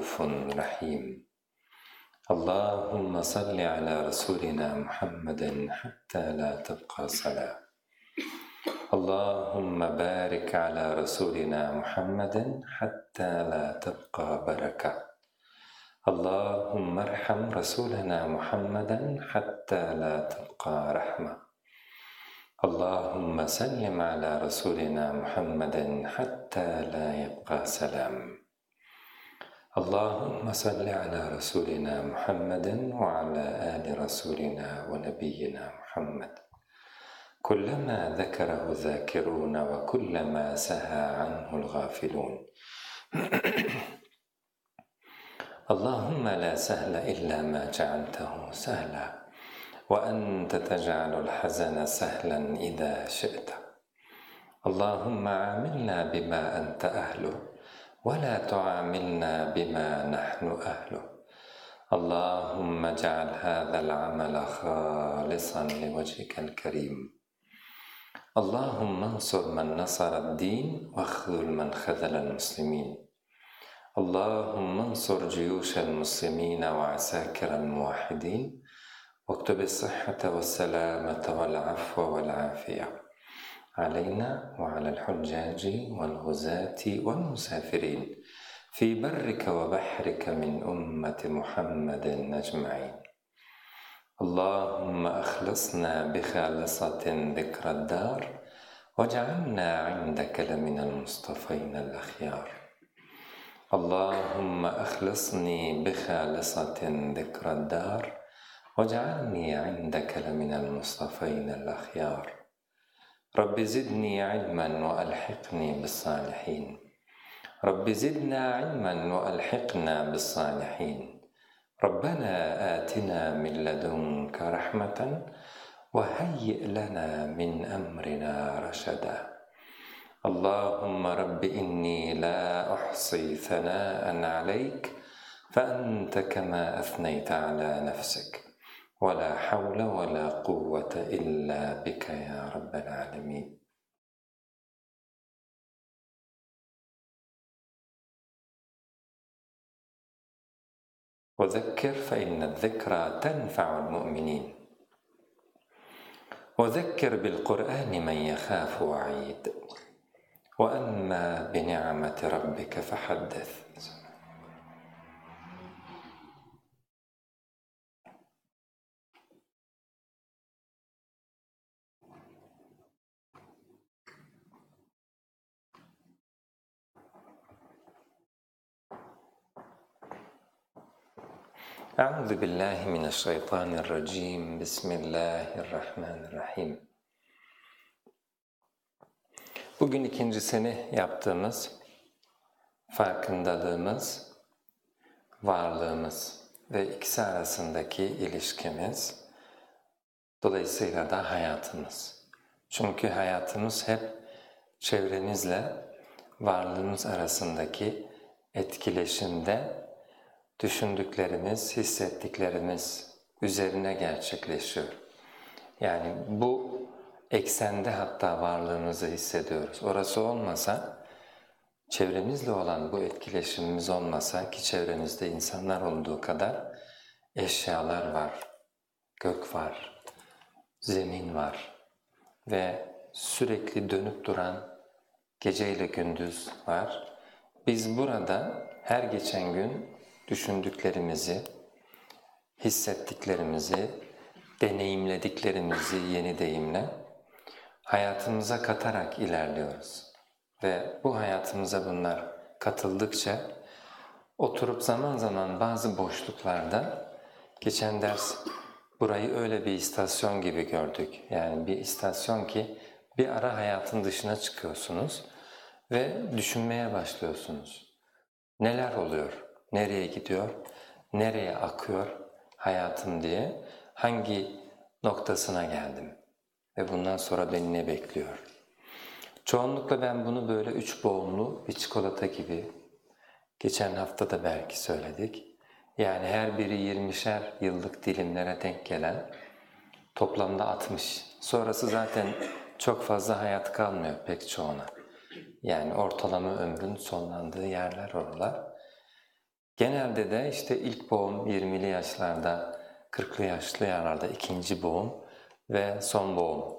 رؤوف رحيم. اللهم صل على رسولنا محمد حتى لا تبقى صلاة. اللهم بارك على رسولنا محمد حتى لا تبقى بركة. اللهم ارحم رسولنا محمدا حتى لا تبقى رحمة. اللهم سلم على رسولنا محمد حتى لا يبقى سلام. اللهم صل على رسولنا محمد وعلى آل رسولنا ونبينا محمد. كلما ذكره الذاكرون وكلما سهى عنه الغافلون. اللهم لا سهل إلا ما جعلته سهلا وأنت تجعل الحزن سهلا إذا شئت. اللهم عاملنا بما أنت أهله ولا تعاملنا بما نحن أهله. اللهم اجعل هذا العمل خالصا لوجهك الكريم. اللهم انصر من نصر الدين واخذل من خذل المسلمين. اللهم انصر جيوش المسلمين وعساكر الموحدين. واكتب الصحة والسلامة والعفو والعافية. علينا وعلى الحجاج والغزاة والمسافرين. في برك وبحرك من أمة محمد أجمعين. اللهم أخلصنا بخالصة ذكر الدار واجعلنا عندك لمن المصطفين الأخيار. اللهم أخلصني بخالصة ذكر الدار واجعلني عندك لمن المصطفين الأخيار. رب زدني علما وألحقني بالصالحين. رب زدنا علما وألحقنا بالصالحين. ربنا آتنا من لدنك رحمة وهيئ لنا من أمرنا رشدا. اللهم رب إني لا أحصي ثناء عليك فأنت كما أثنيت على نفسك. ولا حول ولا قوة إلا بك يا رب العالمين. وذكر فإن الذكرى تنفع المؤمنين. وذكر بالقرآن من يخاف وعيد. وأما بنعمة ربك فحدث. أعوذ بالله من الشيطان الرجيم بسم الله الرحمن الرحيم Bugün ikincisini yaptığımız farkındalığımız, varlığımız ve ikisi arasındaki ilişkimiz, dolayısıyla da hayatımız. Çünkü hayatımız hep çevremizle varlığımız arasındaki etkileşimde düşündüklerimiz, hissettiklerimiz üzerine gerçekleşiyor. Yani bu eksende hatta varlığımızı hissediyoruz. Orası olmasa, çevremizle olan bu etkileşimimiz olmasa ki çevremizde insanlar olduğu kadar eşyalar var, gök var, zemin var ve sürekli dönüp duran geceyle gündüz var. Biz burada her geçen gün düşündüklerimizi, hissettiklerimizi, deneyimlediklerimizi yeni deyimle hayatımıza katarak ilerliyoruz. Ve bu hayatımıza bunlar katıldıkça oturup zaman zaman bazı boşluklarda geçen ders burayı öyle bir istasyon gibi gördük. Yani bir istasyon ki bir ara hayatın dışına çıkıyorsunuz ve düşünmeye başlıyorsunuz. Neler oluyor? Nereye gidiyor? Nereye akıyor hayatım diye hangi noktasına geldim ve bundan sonra beni ne bekliyor? Çoğunlukla ben bunu böyle üç boğumlu bir çikolata gibi geçen hafta da belki söyledik. Yani her biri 20'şer yıllık dilimlere denk gelen toplamda 60. Sonrası zaten çok fazla hayat kalmıyor pek çoğuna. Yani ortalama ömrün sonlandığı yerler oralar. Genelde de işte ilk boğum 20'li yaşlarda, 40'lı yaşlarda ikinci boğum ve son boğum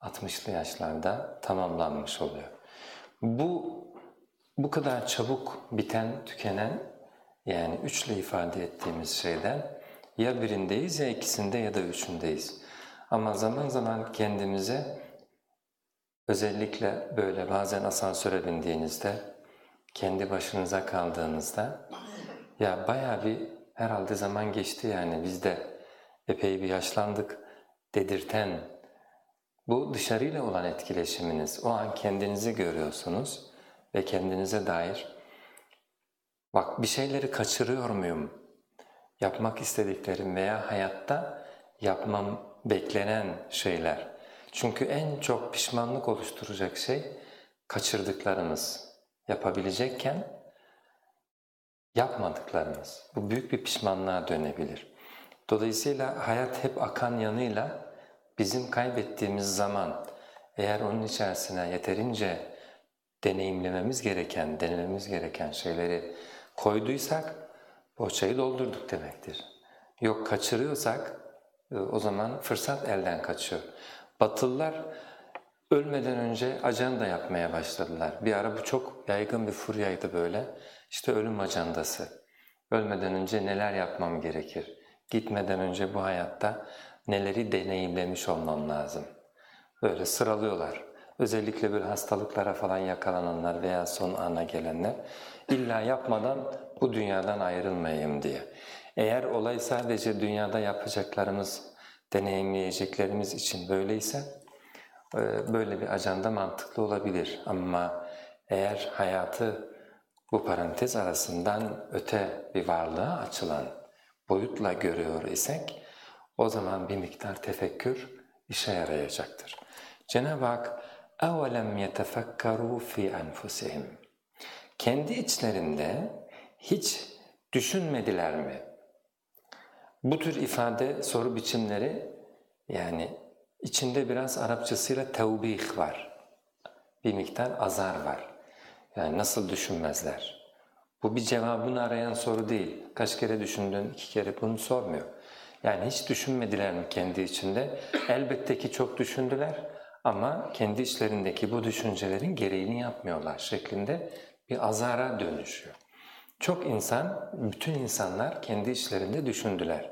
60'lı yaşlarda tamamlanmış oluyor. Bu bu kadar çabuk biten, tükenen yani üçle ifade ettiğimiz şeyden ya birindeyiz ya ikisinde ya da üçündeyiz. Ama zaman zaman kendimize özellikle böyle bazen asansöre bindiğinizde, kendi başınıza kaldığınızda ya bayağı bir herhalde zaman geçti yani biz de epey bir yaşlandık dedirten bu dışarıyla olan etkileşiminiz. O an kendinizi görüyorsunuz ve kendinize dair bak bir şeyleri kaçırıyor muyum? Yapmak istediklerim veya hayatta yapmam beklenen şeyler. Çünkü en çok pişmanlık oluşturacak şey kaçırdıklarımız. Yapabilecekken yapmadıklarımız. Bu büyük bir pişmanlığa dönebilir. Dolayısıyla hayat hep akan yanıyla bizim kaybettiğimiz zaman eğer onun içerisine yeterince deneyimlememiz gereken, denememiz gereken şeyleri koyduysak bohçayı doldurduk demektir. Yok kaçırıyorsak e, o zaman fırsat elden kaçıyor. Batılılar ölmeden önce ajanda yapmaya başladılar. Bir ara bu çok yaygın bir furyaydı böyle. İşte ölüm ajandası. Ölmeden önce neler yapmam gerekir? Gitmeden önce bu hayatta neleri deneyimlemiş olmam lazım? Böyle sıralıyorlar. Özellikle böyle hastalıklara falan yakalananlar veya son ana gelenler illa yapmadan bu dünyadan ayrılmayayım diye. Eğer olay sadece dünyada yapacaklarımız, deneyimleyeceklerimiz için böyleyse e, böyle bir ajanda mantıklı olabilir. Ama eğer hayatı bu parantez arasından öte bir varlığa açılan boyutla görüyor isek o zaman bir miktar tefekkür işe yarayacaktır. Cenab-ı Hak اَوَلَمْ يَتَفَكَّرُوا فِي أَنْفُسِهِمْ Kendi içlerinde hiç düşünmediler mi? Bu tür ifade, soru biçimleri yani içinde biraz Arapçasıyla tevbih var. Bir miktar azar var. Yani nasıl düşünmezler? Bu bir cevabını arayan soru değil. Kaç kere düşündün, iki kere bunu sormuyor. Yani hiç düşünmediler mi kendi içinde? Elbette ki çok düşündüler ama kendi içlerindeki bu düşüncelerin gereğini yapmıyorlar şeklinde bir azara dönüşüyor. Çok insan, bütün insanlar kendi içlerinde düşündüler.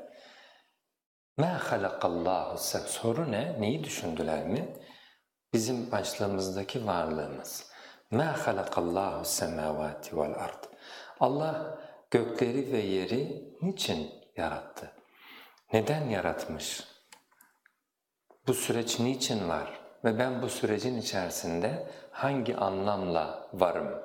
مَا خَلَقَ اللّٰهُ Soru ne? Neyi düşündüler mi? Bizim başlığımızdaki varlığımız. مَا خَلَقَ اللّٰهُ السَّمَاوَاتِ وَالْأَرْضِ Allah gökleri ve yeri niçin yarattı? Neden yaratmış? Bu süreç niçin var? Ve ben bu sürecin içerisinde hangi anlamla varım?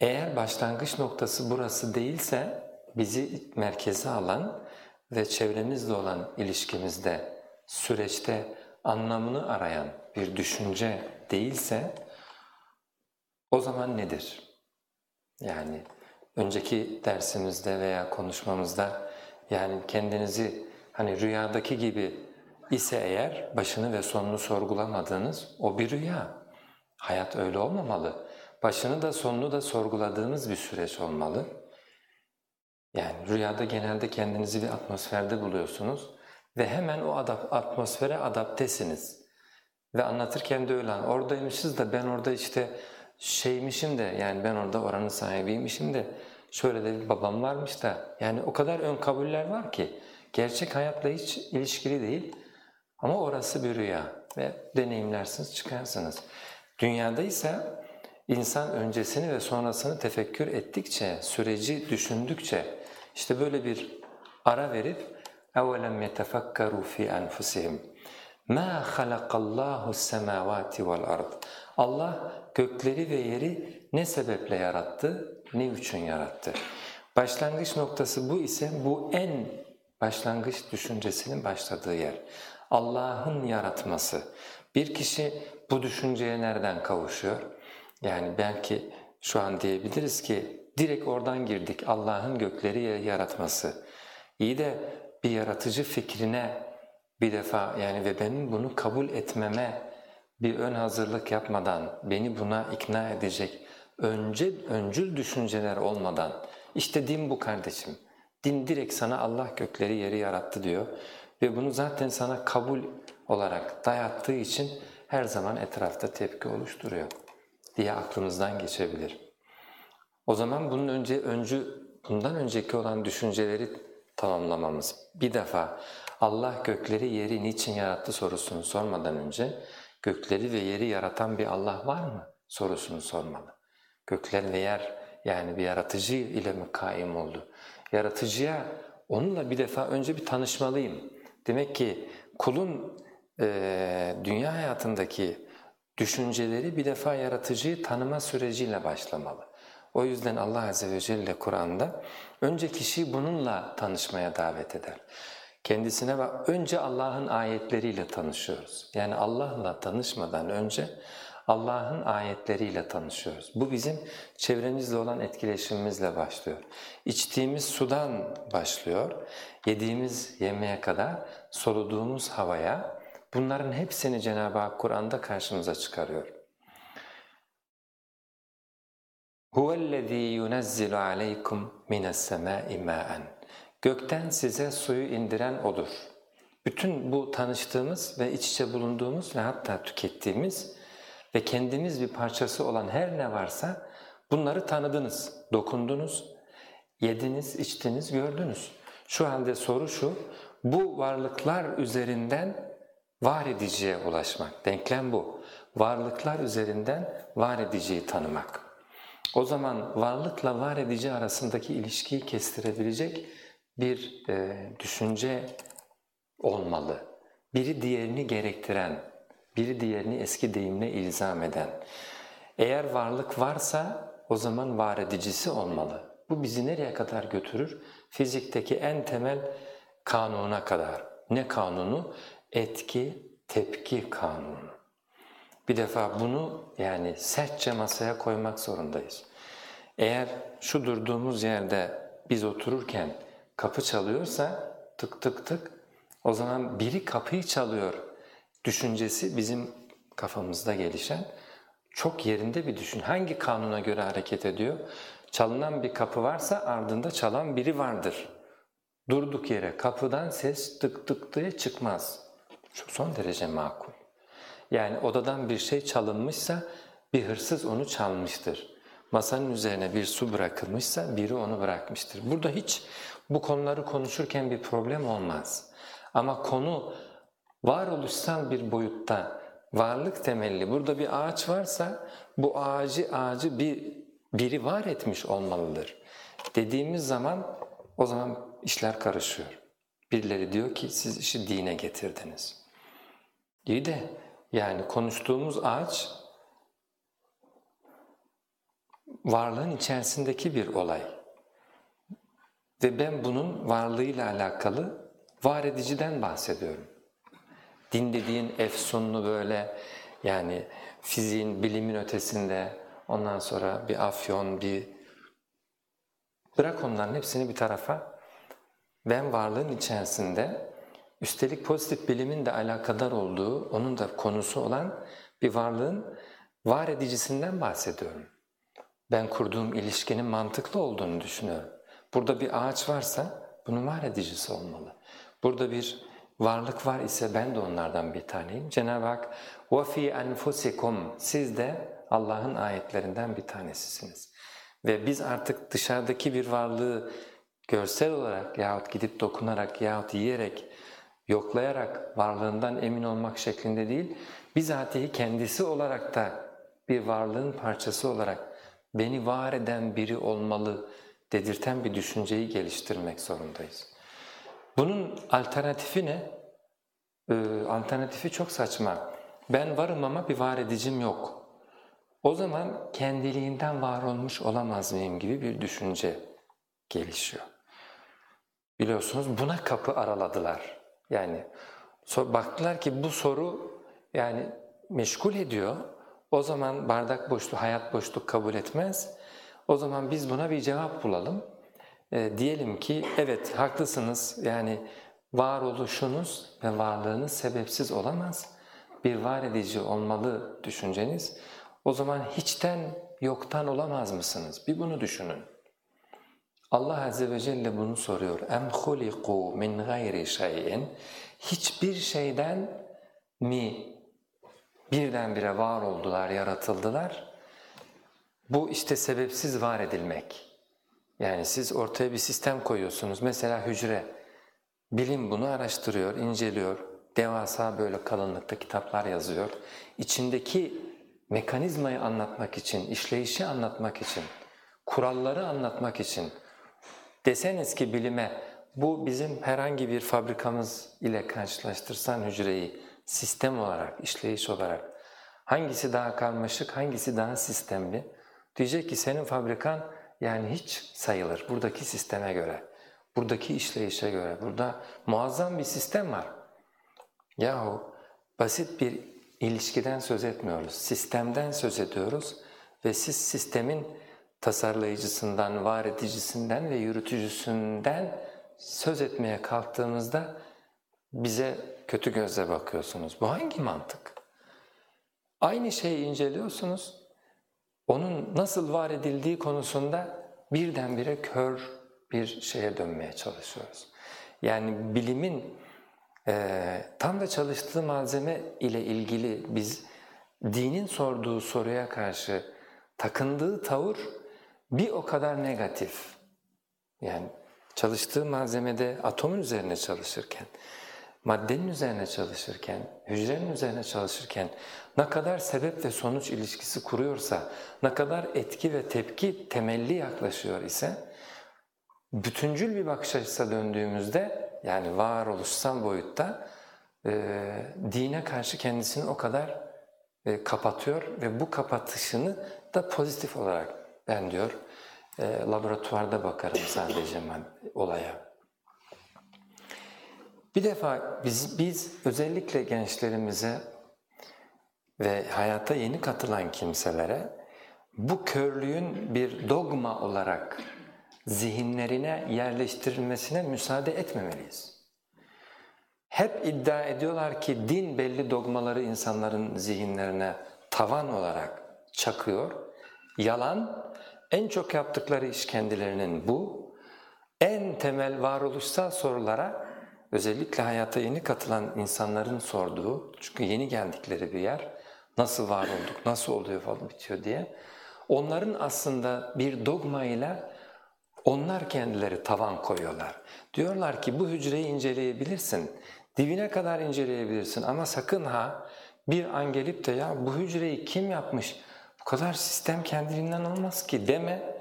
Eğer başlangıç noktası burası değilse bizi merkeze alan ve çevremizle olan ilişkimizde, süreçte anlamını arayan bir düşünce değilse o zaman nedir? Yani önceki dersimizde veya konuşmamızda yani kendinizi hani rüyadaki gibi ise eğer başını ve sonunu sorgulamadığınız o bir rüya. Hayat öyle olmamalı. Başını da sonunu da sorguladığınız bir süreç olmalı. Yani rüyada genelde kendinizi bir atmosferde buluyorsunuz ve hemen o atmosfere adaptesiniz. Ve anlatırken de öyle oradaymışız da ben orada işte şeymişim de yani ben orada oranın sahibiymişim de şöyle de bir babam varmış da yani o kadar ön kabuller var ki gerçek hayatla hiç ilişkili değil ama orası bir rüya ve deneyimlersiniz çıkarsınız. Dünyada ise insan öncesini ve sonrasını tefekkür ettikçe, süreci düşündükçe işte böyle bir ara verip اَوَلَمْ يَتَفَكَّرُوا فِي أَنفُسِهِمْ مَا خَلَقَ اللّٰهُ السَّمَاوَاتِ وَالْأَرْضِ Allah gökleri ve yeri ne sebeple yarattı, ne için yarattı? Başlangıç noktası bu ise bu en başlangıç düşüncesinin başladığı yer. Allah'ın yaratması. Bir kişi bu düşünceye nereden kavuşuyor? Yani belki şu an diyebiliriz ki direkt oradan girdik Allah'ın gökleri yaratması. İyi de bir yaratıcı fikrine bir defa yani ve benim bunu kabul etmeme bir ön hazırlık yapmadan, beni buna ikna edecek önce, öncül düşünceler olmadan İşte din bu kardeşim. Din direkt sana Allah gökleri yeri yarattı diyor. Ve bunu zaten sana kabul olarak dayattığı için her zaman etrafta tepki oluşturuyor diye aklımızdan geçebilir. O zaman bunun önce öncü bundan önceki olan düşünceleri tamamlamamız. Bir defa Allah gökleri yeri niçin yarattı sorusunu sormadan önce gökleri ve yeri yaratan bir Allah var mı sorusunu sormalı. Gökler ve yer yani bir yaratıcı ile mi kaim oldu? Yaratıcıya onunla bir defa önce bir tanışmalıyım. Demek ki kulun e, dünya hayatındaki düşünceleri bir defa yaratıcıyı tanıma süreciyle başlamalı. O yüzden Allah Azze ve Celle Kur'an'da önce kişiyi bununla tanışmaya davet eder. Kendisine bak, önce Allah'ın ayetleriyle tanışıyoruz. Yani Allah'la tanışmadan önce Allah'ın ayetleriyle tanışıyoruz. Bu bizim çevremizle olan etkileşimimizle başlıyor. İçtiğimiz sudan başlıyor, yediğimiz yemeğe kadar, soluduğumuz havaya, bunların hepsini Cenab-ı Hak Kur'an'da karşımıza çıkarıyor. هُوَ الَّذ۪ي يُنَزِّلُ عَلَيْكُمْ مِنَ السَّمَاءِ مَاءً Gökten size suyu indiren O'dur. Bütün bu tanıştığımız ve iç içe bulunduğumuz ve hatta tükettiğimiz ve kendimiz bir parçası olan her ne varsa bunları tanıdınız, dokundunuz, yediniz, içtiniz, gördünüz. Şu halde soru şu, bu varlıklar üzerinden var ediciye ulaşmak, denklem bu. Varlıklar üzerinden var ediciyi tanımak. O zaman varlıkla var edici arasındaki ilişkiyi kestirebilecek bir e, düşünce olmalı. Biri diğerini gerektiren, biri diğerini eski deyimle ilzam eden. Eğer varlık varsa o zaman var edicisi olmalı. Bu bizi nereye kadar götürür? Fizikteki en temel kanuna kadar. Ne kanunu? Etki, tepki kanunu. Bir defa bunu yani sertçe masaya koymak zorundayız. Eğer şu durduğumuz yerde biz otururken kapı çalıyorsa tık tık tık o zaman biri kapıyı çalıyor düşüncesi bizim kafamızda gelişen çok yerinde bir düşün. Hangi kanuna göre hareket ediyor? Çalınan bir kapı varsa ardında çalan biri vardır. Durduk yere kapıdan ses tık tık diye çıkmaz. Şu son derece makul. Yani odadan bir şey çalınmışsa bir hırsız onu çalmıştır. Masanın üzerine bir su bırakılmışsa biri onu bırakmıştır. Burada hiç bu konuları konuşurken bir problem olmaz. Ama konu varoluşsal bir boyutta varlık temelli. Burada bir ağaç varsa bu ağacı ağacı bir biri var etmiş olmalıdır. Dediğimiz zaman o zaman işler karışıyor. Birileri diyor ki siz işi dine getirdiniz. İyi de yani konuştuğumuz ağaç varlığın içerisindeki bir olay. Ve ben bunun varlığıyla alakalı var ediciden bahsediyorum. Din dediğin efsunlu böyle yani fiziğin, bilimin ötesinde ondan sonra bir afyon, bir... Bırak onların hepsini bir tarafa. Ben varlığın içerisinde üstelik pozitif bilimin de alakadar olduğu, onun da konusu olan bir varlığın var edicisinden bahsediyorum Ben kurduğum ilişkinin mantıklı olduğunu düşünüyorum. Burada bir ağaç varsa bunun var edicisi olmalı. Burada bir varlık var ise ben de onlardan bir taneyim. Cenab-ı Hak وَفِي أَنْفُسِكُمْ Siz de Allah'ın ayetlerinden bir tanesisiniz. Ve biz artık dışarıdaki bir varlığı görsel olarak yahut gidip dokunarak yahut yiyerek, yoklayarak varlığından emin olmak şeklinde değil, bizatihi kendisi olarak da bir varlığın parçası olarak beni var eden biri olmalı dedirten bir düşünceyi geliştirmek zorundayız. Bunun alternatifi ne? Ee, alternatifi çok saçma. Ben varım ama bir var edicim yok. O zaman kendiliğinden var olmuş olamaz mıyım gibi bir düşünce gelişiyor. Biliyorsunuz buna kapı araladılar. Yani baktılar ki bu soru yani meşgul ediyor. O zaman bardak boşluğu, hayat boşluk kabul etmez. O zaman biz buna bir cevap bulalım. E, diyelim ki evet haklısınız yani varoluşunuz ve varlığınız sebepsiz olamaz. Bir var edici olmalı düşünceniz. O zaman hiçten yoktan olamaz mısınız? Bir bunu düşünün. Allah Azze ve Celle bunu soruyor. Em huliku min gayri şeyin hiçbir şeyden mi birdenbire var oldular, yaratıldılar? Bu işte sebepsiz var edilmek. Yani siz ortaya bir sistem koyuyorsunuz. Mesela hücre. Bilim bunu araştırıyor, inceliyor. Devasa böyle kalınlıkta kitaplar yazıyor. İçindeki mekanizmayı anlatmak için, işleyişi anlatmak için, kuralları anlatmak için deseniz ki bilime bu bizim herhangi bir fabrikamız ile karşılaştırsan hücreyi sistem olarak, işleyiş olarak hangisi daha karmaşık, hangisi daha sistemli? Diyecek ki senin fabrikan yani hiç sayılır buradaki sisteme göre, buradaki işleyişe göre. Burada muazzam bir sistem var. Yahu basit bir ilişkiden söz etmiyoruz, sistemden söz ediyoruz ve siz sistemin tasarlayıcısından, var edicisinden ve yürütücüsünden söz etmeye kalktığımızda bize kötü gözle bakıyorsunuz. Bu hangi mantık? Aynı şeyi inceliyorsunuz, onun nasıl var edildiği konusunda birdenbire kör bir şeye dönmeye çalışıyoruz. Yani bilimin e, tam da çalıştığı malzeme ile ilgili biz dinin sorduğu soruya karşı takındığı tavır bir o kadar negatif. Yani çalıştığı malzemede atomun üzerine çalışırken, maddenin üzerine çalışırken, hücrenin üzerine çalışırken ne kadar sebep ve sonuç ilişkisi kuruyorsa, ne kadar etki ve tepki temelli yaklaşıyor ise, bütüncül bir bakış açısına döndüğümüzde, yani varoluşsal boyutta, e, dine karşı kendisini o kadar e, kapatıyor ve bu kapatışını da pozitif olarak ben diyor, e, laboratuvarda bakarım sadece ben olaya. Bir defa biz, biz özellikle gençlerimize ve hayata yeni katılan kimselere bu körlüğün bir dogma olarak zihinlerine yerleştirilmesine müsaade etmemeliyiz. Hep iddia ediyorlar ki din belli dogmaları insanların zihinlerine tavan olarak çakıyor. Yalan, en çok yaptıkları iş kendilerinin bu. En temel varoluşsal sorulara özellikle hayata yeni katılan insanların sorduğu, çünkü yeni geldikleri bir yer, nasıl var olduk, nasıl oluyor falan bitiyor diye, onların aslında bir dogma ile onlar kendileri tavan koyuyorlar. Diyorlar ki bu hücreyi inceleyebilirsin, dibine kadar inceleyebilirsin ama sakın ha bir an gelip de ya bu hücreyi kim yapmış, bu kadar sistem kendiliğinden olmaz ki deme.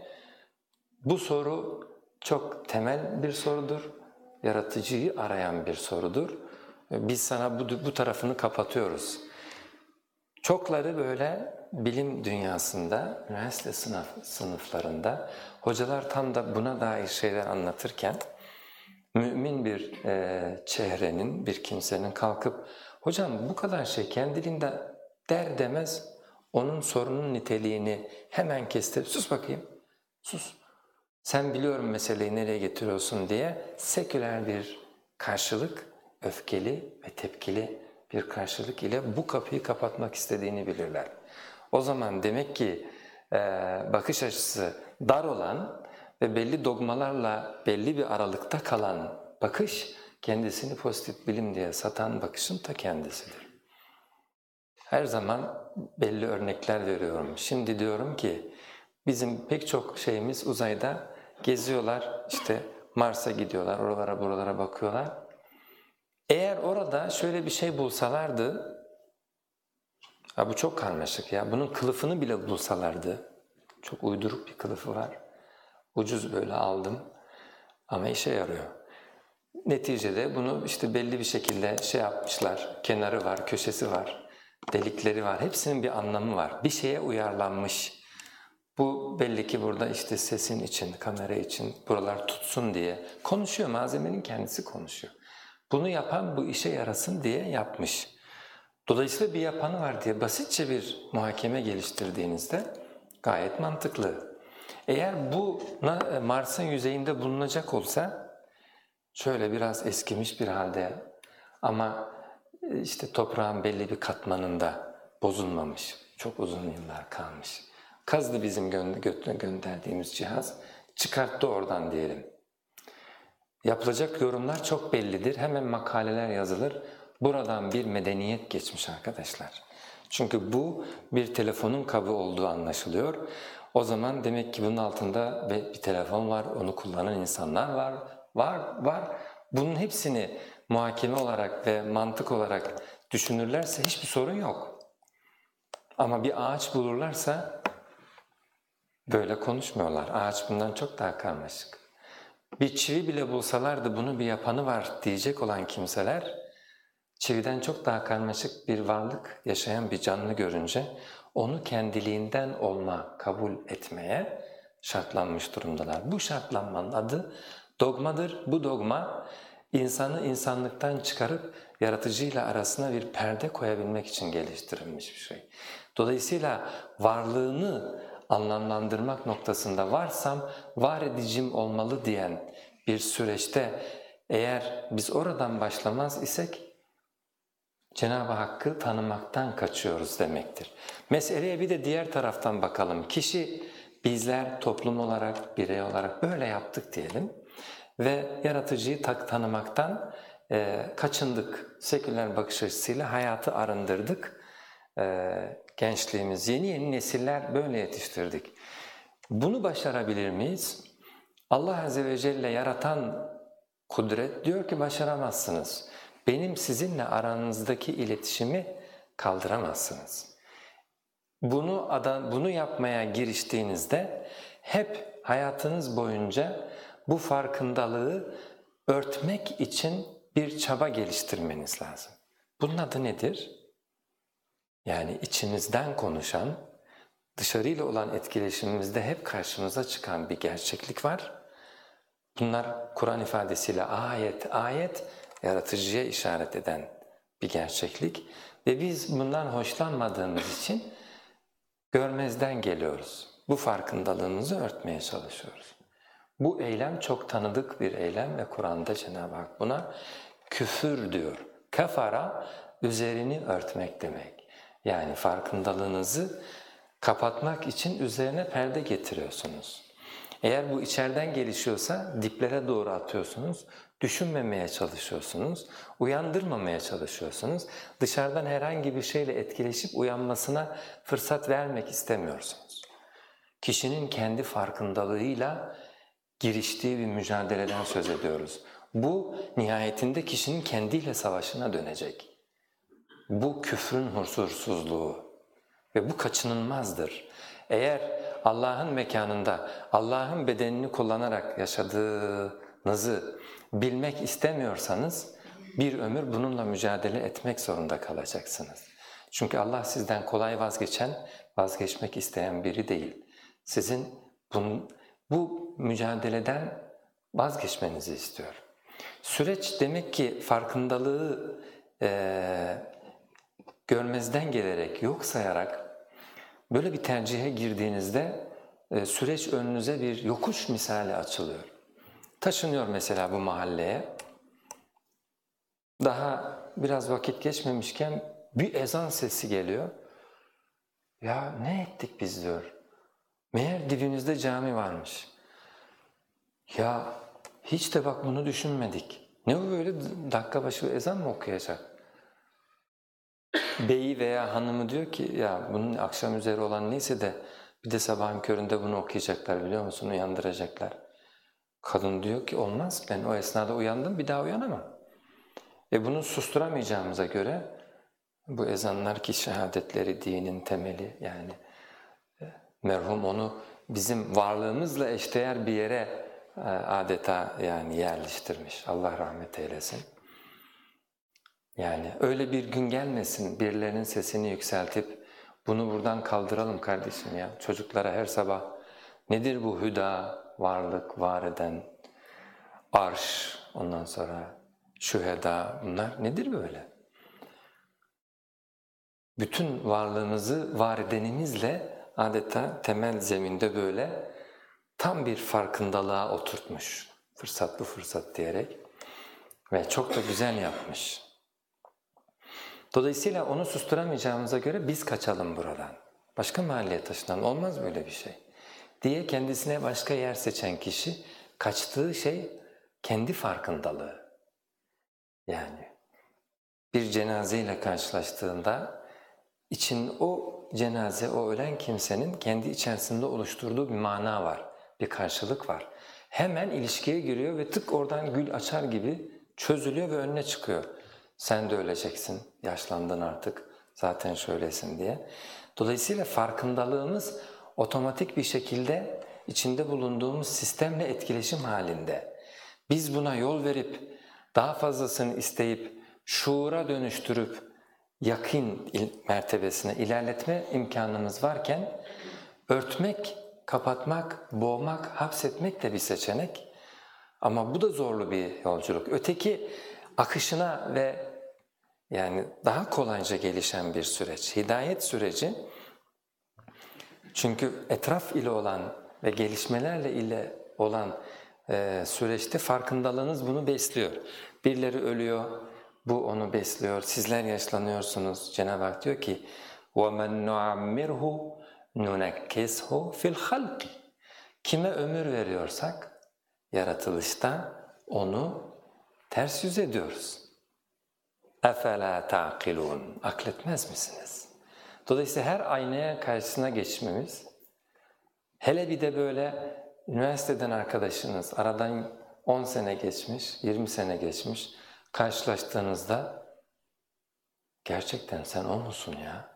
Bu soru çok temel bir sorudur yaratıcıyı arayan bir sorudur. Biz sana bu, bu tarafını kapatıyoruz. Çokları böyle bilim dünyasında, üniversite sınıf, sınıflarında hocalar tam da buna dair şeyler anlatırken mümin bir e, çehrenin, bir kimsenin kalkıp hocam bu kadar şey kendiliğinde der demez onun sorunun niteliğini hemen kestirip sus bakayım, sus sen biliyorum meseleyi nereye getiriyorsun diye seküler bir karşılık, öfkeli ve tepkili bir karşılık ile bu kapıyı kapatmak istediğini bilirler. O zaman demek ki e, bakış açısı dar olan ve belli dogmalarla belli bir aralıkta kalan bakış kendisini pozitif bilim diye satan bakışın ta kendisidir. Her zaman belli örnekler veriyorum. Şimdi diyorum ki bizim pek çok şeyimiz uzayda geziyorlar, işte Mars'a gidiyorlar, oralara buralara bakıyorlar. Eğer orada şöyle bir şey bulsalardı, ha bu çok karmaşık ya, bunun kılıfını bile bulsalardı, çok uyduruk bir kılıfı var, ucuz böyle aldım ama işe yarıyor. Neticede bunu işte belli bir şekilde şey yapmışlar, kenarı var, köşesi var, delikleri var, hepsinin bir anlamı var, bir şeye uyarlanmış. Bu belli ki burada işte sesin için, kamera için buralar tutsun diye konuşuyor, malzemenin kendisi konuşuyor. Bunu yapan bu işe yarasın diye yapmış. Dolayısıyla bir yapanı var diye basitçe bir muhakeme geliştirdiğinizde gayet mantıklı. Eğer bu Mars'ın yüzeyinde bulunacak olsa şöyle biraz eskimiş bir halde ama işte toprağın belli bir katmanında bozulmamış, çok uzun yıllar kalmış. Kazdı bizim gö gönderdiğimiz cihaz. çıkarttı oradan diyelim. Yapılacak yorumlar çok bellidir. Hemen makaleler yazılır. Buradan bir medeniyet geçmiş arkadaşlar. Çünkü bu bir telefonun kabı olduğu anlaşılıyor. O zaman demek ki bunun altında bir telefon var, onu kullanan insanlar var, var, var. Bunun hepsini muhakeme olarak ve mantık olarak düşünürlerse hiçbir sorun yok. Ama bir ağaç bulurlarsa böyle konuşmuyorlar. Ağaç bundan çok daha karmaşık. Bir çivi bile bulsalardı bunu bir yapanı var diyecek olan kimseler çividen çok daha karmaşık bir varlık yaşayan bir canlı görünce onu kendiliğinden olma kabul etmeye şartlanmış durumdalar. Bu şartlanmanın adı dogmadır. Bu dogma insanı insanlıktan çıkarıp yaratıcıyla arasına bir perde koyabilmek için geliştirilmiş bir şey. Dolayısıyla varlığını anlamlandırmak noktasında varsam var edicim olmalı diyen bir süreçte eğer biz oradan başlamaz isek Cenab-ı Hakk'ı tanımaktan kaçıyoruz demektir. Meseleye bir de diğer taraftan bakalım. Kişi bizler toplum olarak, birey olarak böyle yaptık diyelim ve yaratıcıyı tak tanımaktan e, kaçındık. Seküler bakış açısıyla hayatı arındırdık. E, gençliğimiz, yeni yeni nesiller böyle yetiştirdik. Bunu başarabilir miyiz? Allah Azze ve Celle yaratan kudret diyor ki başaramazsınız. Benim sizinle aranızdaki iletişimi kaldıramazsınız. Bunu, bunu yapmaya giriştiğinizde hep hayatınız boyunca bu farkındalığı örtmek için bir çaba geliştirmeniz lazım. Bunun adı nedir? Yani içimizden konuşan, dışarıyla olan etkileşimimizde hep karşımıza çıkan bir gerçeklik var. Bunlar Kur'an ifadesiyle ayet, ayet yaratıcıya işaret eden bir gerçeklik ve biz bundan hoşlanmadığımız için görmezden geliyoruz. Bu farkındalığımızı örtmeye çalışıyoruz. Bu eylem çok tanıdık bir eylem ve Kur'an'da Cenab-ı Hak buna küfür diyor. Kafara üzerini örtmek demek. Yani farkındalığınızı kapatmak için üzerine perde getiriyorsunuz. Eğer bu içeriden gelişiyorsa diplere doğru atıyorsunuz, düşünmemeye çalışıyorsunuz, uyandırmamaya çalışıyorsunuz. Dışarıdan herhangi bir şeyle etkileşip uyanmasına fırsat vermek istemiyorsunuz. Kişinin kendi farkındalığıyla giriştiği bir mücadeleden söz ediyoruz. Bu nihayetinde kişinin kendiyle savaşına dönecek. Bu küfrün huzursuzluğu ve bu kaçınılmazdır. Eğer Allah'ın mekanında Allah'ın bedenini kullanarak yaşadığınızı bilmek istemiyorsanız bir ömür bununla mücadele etmek zorunda kalacaksınız. Çünkü Allah sizden kolay vazgeçen, vazgeçmek isteyen biri değil. Sizin bunun, bu mücadeleden vazgeçmenizi istiyor. Süreç demek ki farkındalığı e, görmezden gelerek, yok sayarak böyle bir tercihe girdiğinizde e, süreç önünüze bir yokuş misali açılıyor. Taşınıyor mesela bu mahalleye. Daha biraz vakit geçmemişken bir ezan sesi geliyor. Ya ne ettik biz diyor. Meğer dibimizde cami varmış. Ya hiç de bak bunu düşünmedik. Ne bu böyle dakika başı ezan mı okuyacak? Beyi veya hanımı diyor ki ya bunun akşam üzeri olan neyse de bir de sabahın köründe bunu okuyacaklar biliyor musun uyandıracaklar. Kadın diyor ki olmaz ben o esnada uyandım bir daha uyanamam. E bunu susturamayacağımıza göre bu ezanlar ki şehadetleri dinin temeli yani e, merhum onu bizim varlığımızla eşdeğer bir yere e, adeta yani yerleştirmiş. Allah rahmet eylesin. Yani öyle bir gün gelmesin birilerinin sesini yükseltip bunu buradan kaldıralım kardeşim ya. Çocuklara her sabah nedir bu hüda, varlık, var eden, arş, ondan sonra şüheda bunlar nedir böyle? Bütün varlığımızı var edenimizle adeta temel zeminde böyle tam bir farkındalığa oturtmuş. Fırsatlı fırsat diyerek ve çok da güzel yapmış. Dolayısıyla onu susturamayacağımıza göre biz kaçalım buradan. Başka mahalleye taşınan olmaz böyle bir şey. diye kendisine başka yer seçen kişi kaçtığı şey kendi farkındalığı. Yani bir cenazeyle karşılaştığında için o cenaze, o ölen kimsenin kendi içerisinde oluşturduğu bir mana var, bir karşılık var. Hemen ilişkiye giriyor ve tık oradan gül açar gibi çözülüyor ve önüne çıkıyor. Sen de öleceksin, yaşlandın artık, zaten şöylesin diye. Dolayısıyla farkındalığımız otomatik bir şekilde içinde bulunduğumuz sistemle etkileşim halinde. Biz buna yol verip daha fazlasını isteyip şuura dönüştürüp yakın mertebesine ilerletme imkanımız varken örtmek, kapatmak, boğmak, hapsetmek de bir seçenek. Ama bu da zorlu bir yolculuk. Öteki akışına ve yani daha kolayca gelişen bir süreç. Hidayet süreci çünkü etraf ile olan ve gelişmelerle ile olan e, süreçte farkındalığınız bunu besliyor. Birileri ölüyor, bu onu besliyor. Sizler yaşlanıyorsunuz. Cenab-ı Hak diyor ki وَمَنْ نُعَمِّرْهُ نُنَكِّسْهُ فِي الْخَلْقِ Kime ömür veriyorsak yaratılışta onu ters yüz ediyoruz. اَفَلَا تَعْقِلُونَ Akletmez misiniz? Dolayısıyla her aynaya karşısına geçmemiz, hele bir de böyle üniversiteden arkadaşınız, aradan 10 sene geçmiş, 20 sene geçmiş, karşılaştığınızda gerçekten sen o musun ya?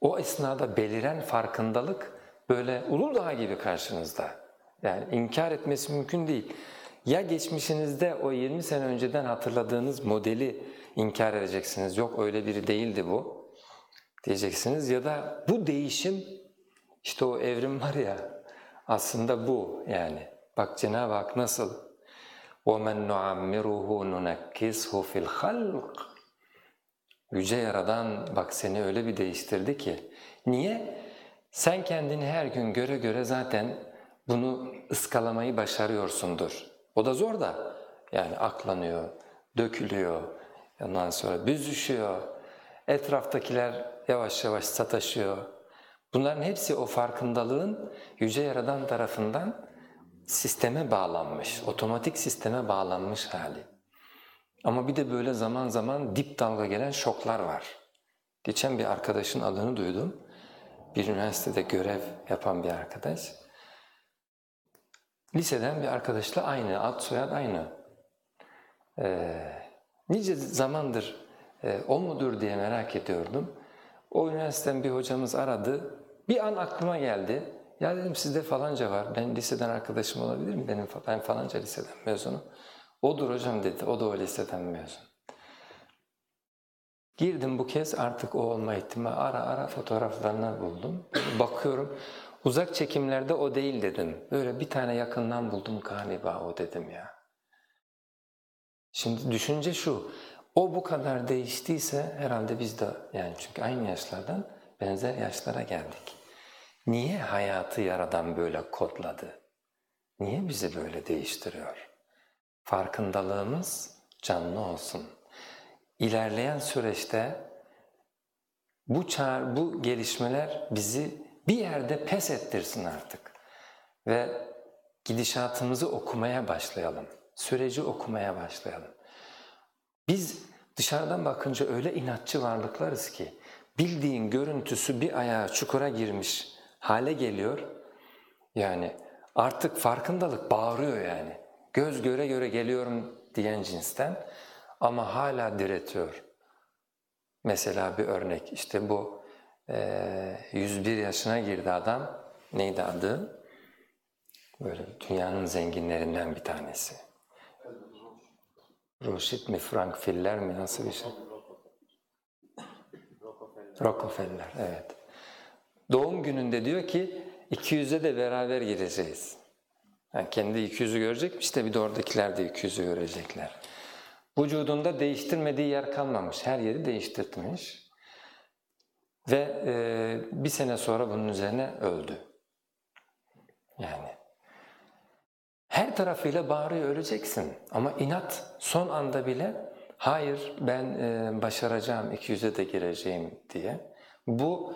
O esnada beliren farkındalık böyle Uludağ gibi karşınızda. Yani inkar etmesi mümkün değil. Ya geçmişinizde o 20 sene önceden hatırladığınız modeli inkar edeceksiniz. Yok öyle biri değildi bu diyeceksiniz ya da bu değişim işte o evrim var ya aslında bu yani. Bak Cenab-ı Hak nasıl وَمَنْ نُعَمِّرُهُ نُنَكِّسْهُ فِي الْخَلْقِ Yüce Yaradan bak seni öyle bir değiştirdi ki. Niye? Sen kendini her gün göre göre zaten bunu ıskalamayı başarıyorsundur. O da zor da yani aklanıyor, dökülüyor, ondan sonra büzüşüyor, etraftakiler yavaş yavaş sataşıyor. Bunların hepsi o farkındalığın Yüce Yaradan tarafından sisteme bağlanmış, otomatik sisteme bağlanmış hali. Ama bir de böyle zaman zaman dip dalga gelen şoklar var. Geçen bir arkadaşın adını duydum. Bir üniversitede görev yapan bir arkadaş. Liseden bir arkadaşla aynı, ad soyad aynı. Ee, nice zamandır e, o mudur diye merak ediyordum. O üniversiteden bir hocamız aradı. Bir an aklıma geldi. Ya dedim sizde falanca var, ben liseden arkadaşım olabilir mi? Benim, ben falanca liseden mezunum. Odur hocam dedi, o da o liseden mezun. Girdim bu kez artık o olma ihtimali ara ara fotoğraflarına buldum. Bakıyorum uzak çekimlerde o değil dedim. Böyle bir tane yakından buldum galiba o dedim ya. Şimdi düşünce şu, o bu kadar değiştiyse herhalde biz de yani çünkü aynı yaşlardan benzer yaşlara geldik. Niye hayatı yaradan böyle kodladı? Niye bizi böyle değiştiriyor? Farkındalığımız canlı olsun. İlerleyen süreçte bu çağır, bu gelişmeler bizi bir yerde pes ettirsin artık. Ve gidişatımızı okumaya başlayalım. Süreci okumaya başlayalım. Biz dışarıdan bakınca öyle inatçı varlıklarız ki bildiğin görüntüsü bir ayağa çukura girmiş hale geliyor. Yani artık farkındalık bağırıyor yani. Göz göre göre geliyorum diyen cinsten ama hala diretiyor. Mesela bir örnek işte bu e, 101 yaşına girdi adam. Neydi adı? Böyle dünyanın zenginlerinden bir tanesi. Rothschild mi, Frank Filler mi nasıl bir şey? Rockefeller, evet. Doğum gününde diyor ki 200'e de beraber gireceğiz. Yani kendi 200'ü görecek işte bir de oradakiler de 200'ü görecekler. Vücudunda değiştirmediği yer kalmamış, her yeri değiştirtmiş. Ve e, bir sene sonra bunun üzerine öldü. Yani her tarafıyla bağırıyor öleceksin ama inat son anda bile hayır ben e, başaracağım 200'e de gireceğim diye. Bu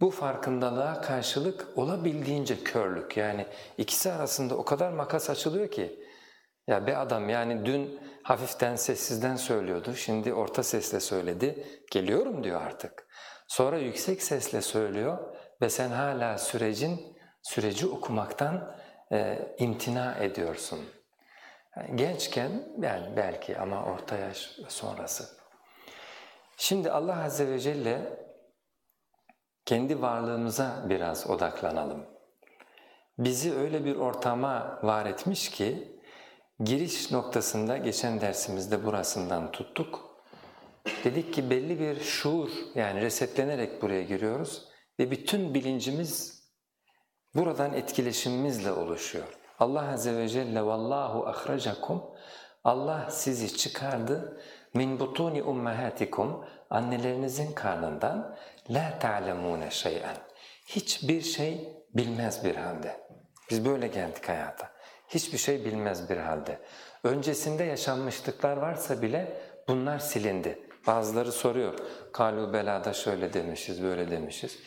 bu farkındalığa karşılık olabildiğince körlük yani ikisi arasında o kadar makas açılıyor ki ya bir adam yani dün hafiften sessizden söylüyordu şimdi orta sesle söyledi geliyorum diyor artık. Sonra yüksek sesle söylüyor ve sen hala sürecin süreci okumaktan e, imtina ediyorsun. Yani gençken yani belki ama orta yaş sonrası. Şimdi Allah Azze ve Celle kendi varlığımıza biraz odaklanalım. Bizi öyle bir ortama var etmiş ki giriş noktasında geçen dersimizde burasından tuttuk. Dedik ki belli bir şuur yani resetlenerek buraya giriyoruz ve bütün bilincimiz buradan etkileşimimizle oluşuyor. Allah Azze ve Celle vallahu ahracakum Allah sizi çıkardı min butuni ummahatikum annelerinizin karnından la ta'lemune şey'en hiçbir şey bilmez bir halde. Biz böyle geldik hayata. Hiçbir şey bilmez bir halde. Öncesinde yaşanmışlıklar varsa bile bunlar silindi. Bazıları soruyor, kalu belada şöyle demişiz, böyle demişiz.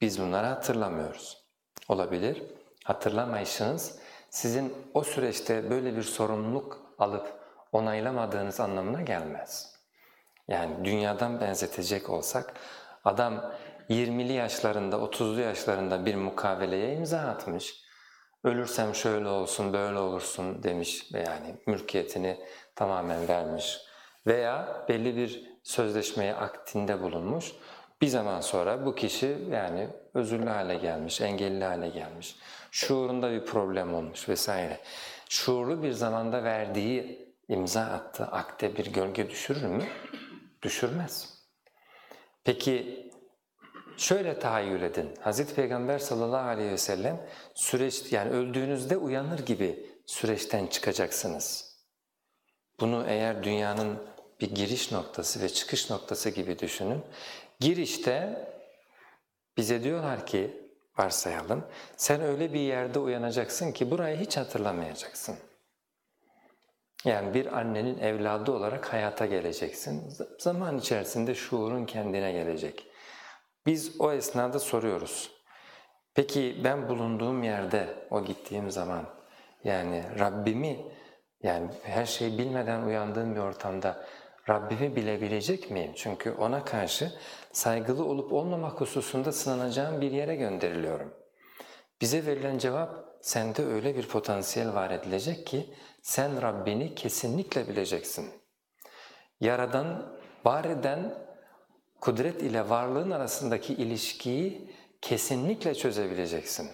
Biz bunları hatırlamıyoruz. Olabilir. Hatırlamayışınız sizin o süreçte böyle bir sorumluluk alıp onaylamadığınız anlamına gelmez. Yani dünyadan benzetecek olsak adam 20'li yaşlarında, 30'lu yaşlarında bir mukaveleye imza atmış. Ölürsem şöyle olsun, böyle olursun demiş ve yani mülkiyetini tamamen vermiş. Veya belli bir sözleşmeye aktinde bulunmuş. Bir zaman sonra bu kişi yani özürlü hale gelmiş, engelli hale gelmiş. Şuurunda bir problem olmuş vesaire. Şuurlu bir zamanda verdiği imza attığı akte bir gölge düşürür mü? Düşürmez. Peki şöyle tahayyül edin. Hz. Peygamber sallallahu aleyhi ve sellem süreç yani öldüğünüzde uyanır gibi süreçten çıkacaksınız. Bunu eğer dünyanın bir giriş noktası ve çıkış noktası gibi düşünün. Girişte bize diyorlar ki varsayalım sen öyle bir yerde uyanacaksın ki burayı hiç hatırlamayacaksın. Yani bir annenin evladı olarak hayata geleceksin. Zaman içerisinde şuurun kendine gelecek. Biz o esnada soruyoruz. Peki ben bulunduğum yerde, o gittiğim zaman yani Rabbimi yani her şeyi bilmeden uyandığım bir ortamda Rabbimi bilebilecek miyim? Çünkü ona karşı saygılı olup olmamak hususunda sınanacağım bir yere gönderiliyorum. Bize verilen cevap sende öyle bir potansiyel var edilecek ki sen Rabbini kesinlikle bileceksin. Yaradan, var eden kudret ile varlığın arasındaki ilişkiyi kesinlikle çözebileceksin.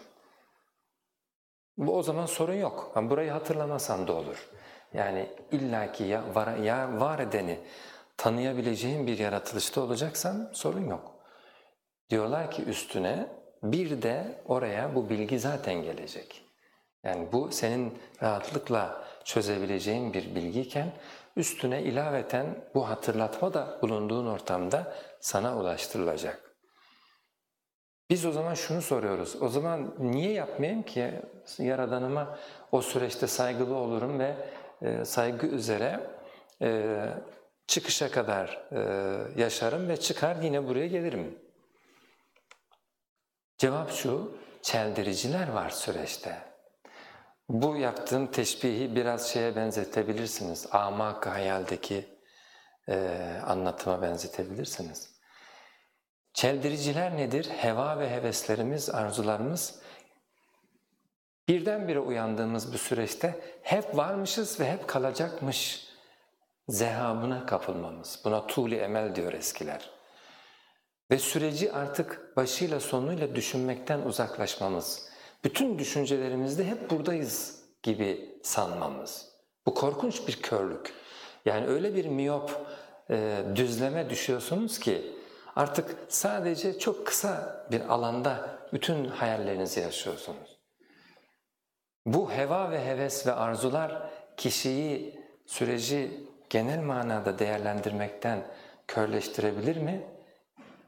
Bu o zaman sorun yok. Ben burayı hatırlamasan da olur. Yani illaki ya var, ya var edeni tanıyabileceğin bir yaratılışta olacaksan sorun yok. Diyorlar ki üstüne bir de oraya bu bilgi zaten gelecek. Yani bu senin rahatlıkla çözebileceğin bir bilgiyken üstüne ilaveten bu hatırlatma da bulunduğun ortamda sana ulaştırılacak. Biz o zaman şunu soruyoruz, o zaman niye yapmayayım ki Yaradanıma o süreçte saygılı olurum ve e, saygı üzere e, çıkışa kadar e, yaşarım ve çıkar yine buraya gelirim. Cevap şu, çeldiriciler var süreçte. Bu yaptığım teşbihi biraz şeye benzetebilirsiniz, amak hayaldeki anlatıma benzetebilirsiniz. Çeldiriciler nedir? Heva ve heveslerimiz, arzularımız birdenbire uyandığımız bu süreçte hep varmışız ve hep kalacakmış zehabına kapılmamız. Buna tuğli emel diyor eskiler. Ve süreci artık başıyla sonuyla düşünmekten uzaklaşmamız. Bütün düşüncelerimizde hep buradayız gibi sanmamız. Bu korkunç bir körlük. Yani öyle bir miyop e, düzleme düşüyorsunuz ki artık sadece çok kısa bir alanda bütün hayallerinizi yaşıyorsunuz. Bu heva ve heves ve arzular kişiyi, süreci genel manada değerlendirmekten körleştirebilir mi?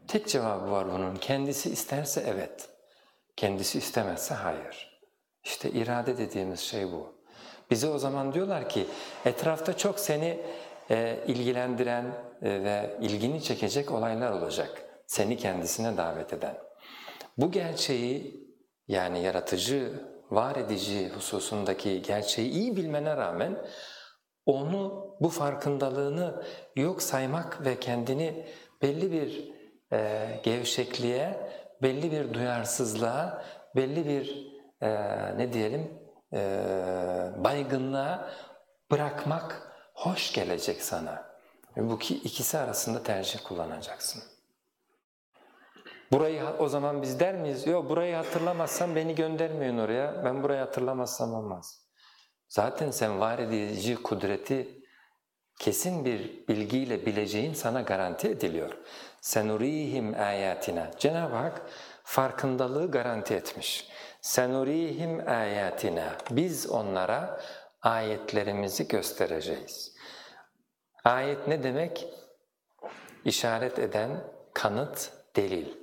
Tek cevabı var bunun. Kendisi isterse evet. Kendisi istemezse hayır. İşte irade dediğimiz şey bu. Bize o zaman diyorlar ki etrafta çok seni e, ilgilendiren e, ve ilgini çekecek olaylar olacak. Seni kendisine davet eden. Bu gerçeği yani yaratıcı, var edici hususundaki gerçeği iyi bilmene rağmen onu, bu farkındalığını yok saymak ve kendini belli bir e, gevşekliğe, belli bir duyarsızlığa, belli bir e, ne diyelim e, baygınlığa bırakmak hoş gelecek sana. Bu ki ikisi arasında tercih kullanacaksın. Burayı o zaman biz der miyiz? Yok burayı hatırlamazsam beni göndermeyin oraya. Ben burayı hatırlamazsam olmaz. Zaten sen var edici kudreti kesin bir bilgiyle bileceğin sana garanti ediliyor. Senurihim ayatina. Cenab-ı Hak farkındalığı garanti etmiş. Senurihim ayatina. Biz onlara ayetlerimizi göstereceğiz. Ayet ne demek? İşaret eden kanıt, delil.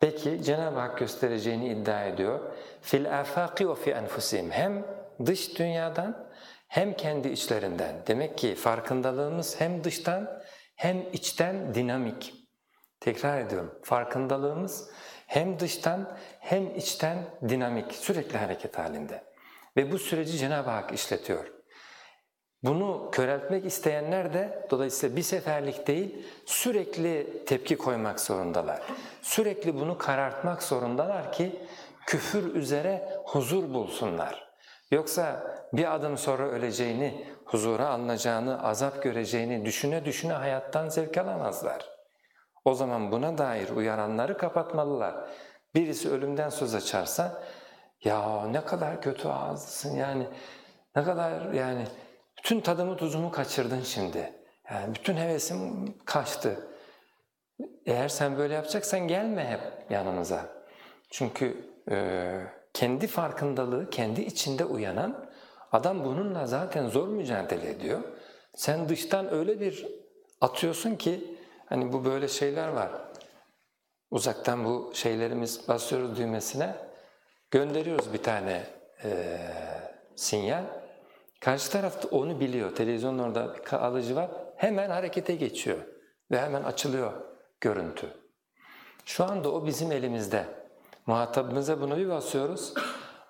Peki Cenab-ı Hak göstereceğini iddia ediyor. Fil afaqi ve fi enfusihim. Hem dış dünyadan hem kendi içlerinden. Demek ki farkındalığımız hem dıştan hem içten dinamik. Tekrar ediyorum. Farkındalığımız hem dıştan hem içten dinamik, sürekli hareket halinde. Ve bu süreci Cenab-ı Hak işletiyor. Bunu köreltmek isteyenler de dolayısıyla bir seferlik değil sürekli tepki koymak zorundalar. Sürekli bunu karartmak zorundalar ki küfür üzere huzur bulsunlar. Yoksa bir adım sonra öleceğini, huzura alınacağını, azap göreceğini düşüne düşüne hayattan zevk alamazlar. O zaman buna dair uyaranları kapatmalılar. Birisi ölümden söz açarsa ya ne kadar kötü ağızlısın yani ne kadar yani bütün tadımı tuzumu kaçırdın şimdi. Yani bütün hevesim kaçtı. Eğer sen böyle yapacaksan gelme hep yanımıza. Çünkü e, kendi farkındalığı kendi içinde uyanan adam bununla zaten zor mücadele ediyor. Sen dıştan öyle bir atıyorsun ki hani bu böyle şeyler var. Uzaktan bu şeylerimiz basıyoruz düğmesine gönderiyoruz bir tane e, sinyal. Karşı taraf onu biliyor. Televizyonun orada bir alıcı var. Hemen harekete geçiyor ve hemen açılıyor görüntü. Şu anda o bizim elimizde. Muhatabımıza bunu bir basıyoruz.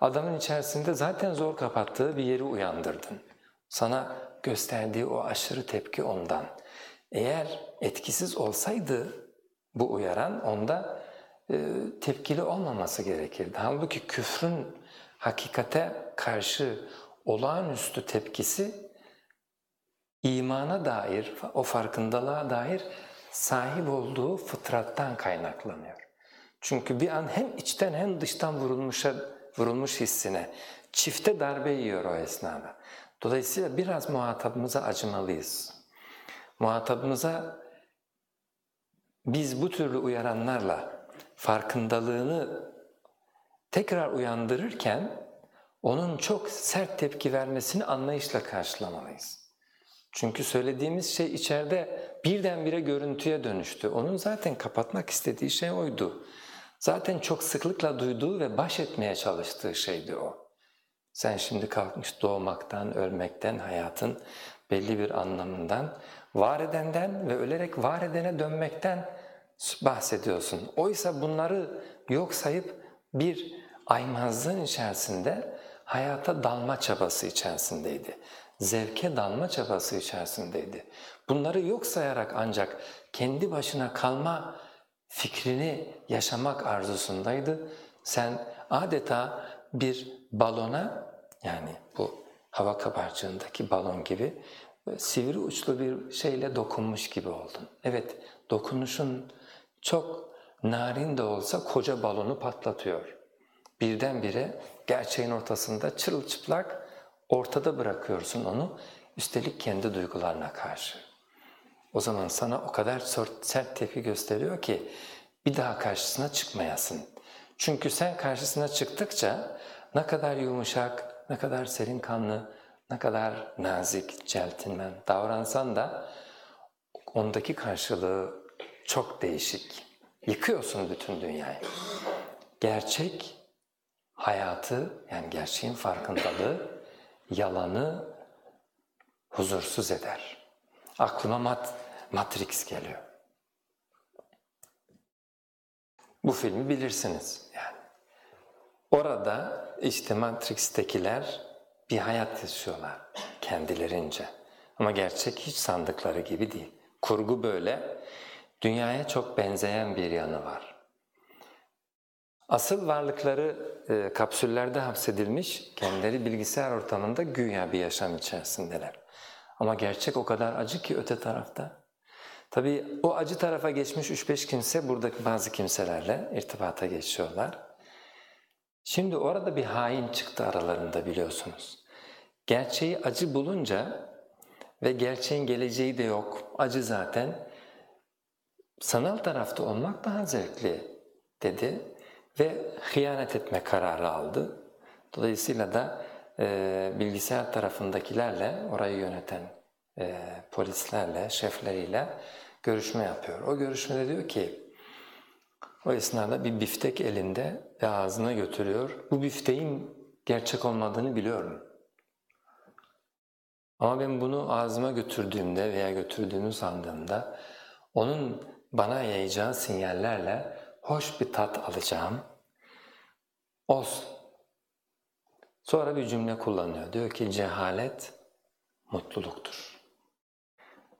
Adamın içerisinde zaten zor kapattığı bir yeri uyandırdın. Sana gösterdiği o aşırı tepki ondan. Eğer etkisiz olsaydı bu uyaran onda e, tepkili olmaması gerekirdi. Halbuki küfrün hakikate karşı olağanüstü tepkisi imana dair, o farkındalığa dair sahip olduğu fıtrattan kaynaklanıyor. Çünkü bir an hem içten hem dıştan vurulmuşa, vurulmuş hissine çifte darbe yiyor o esnada. Dolayısıyla biraz muhatabımıza acımalıyız. Muhatabımıza biz bu türlü uyaranlarla farkındalığını tekrar uyandırırken onun çok sert tepki vermesini anlayışla karşılamalıyız. Çünkü söylediğimiz şey içeride birdenbire görüntüye dönüştü. Onun zaten kapatmak istediği şey oydu. Zaten çok sıklıkla duyduğu ve baş etmeye çalıştığı şeydi o. Sen şimdi kalkmış doğmaktan, ölmekten, hayatın belli bir anlamından, var edenden ve ölerek var edene dönmekten bahsediyorsun. Oysa bunları yok sayıp bir aymazlığın içerisinde hayata dalma çabası içerisindeydi. Zevke dalma çabası içerisindeydi. Bunları yok sayarak ancak kendi başına kalma fikrini yaşamak arzusundaydı. Sen adeta bir balona yani bu hava kabarcığındaki balon gibi sivri uçlu bir şeyle dokunmuş gibi oldun. Evet dokunuşun çok narin de olsa koca balonu patlatıyor. Birdenbire gerçeğin ortasında çırılçıplak ortada bırakıyorsun onu, üstelik kendi duygularına karşı. O zaman sana o kadar sert tepki gösteriyor ki bir daha karşısına çıkmayasın. Çünkü sen karşısına çıktıkça ne kadar yumuşak, ne kadar serin kanlı, ne kadar nazik, celtinmen davransan da ondaki karşılığı çok değişik. Yıkıyorsun bütün dünyayı. Gerçek hayatı yani gerçeğin farkındalığı yalanı huzursuz eder. Aklıma mat, Matrix geliyor. Bu filmi bilirsiniz yani. Orada işte Matrix'tekiler bir hayat yaşıyorlar kendilerince. Ama gerçek hiç sandıkları gibi değil. Kurgu böyle. Dünyaya çok benzeyen bir yanı var. Asıl varlıkları e, kapsüllerde hapsedilmiş, kendileri bilgisayar ortamında güya bir yaşam içerisindeler. Ama gerçek o kadar acı ki öte tarafta. Tabii o acı tarafa geçmiş 3-5 kimse buradaki bazı kimselerle irtibata geçiyorlar. Şimdi orada bir hain çıktı aralarında biliyorsunuz. Gerçeği acı bulunca ve gerçeğin geleceği de yok, acı zaten. Sanal tarafta olmak daha zevkli dedi ve hıyanet etme kararı aldı. Dolayısıyla da e, bilgisayar tarafındakilerle, orayı yöneten e, polislerle, şefleriyle görüşme yapıyor. O görüşmede diyor ki, o esnada bir biftek elinde ve ağzına götürüyor. Bu bifteğin gerçek olmadığını biliyorum. Ama ben bunu ağzıma götürdüğümde veya götürdüğünü sandığımda onun bana yayacağı sinyallerle hoş bir tat alacağım. Olsun. Sonra bir cümle kullanıyor. Diyor ki cehalet mutluluktur.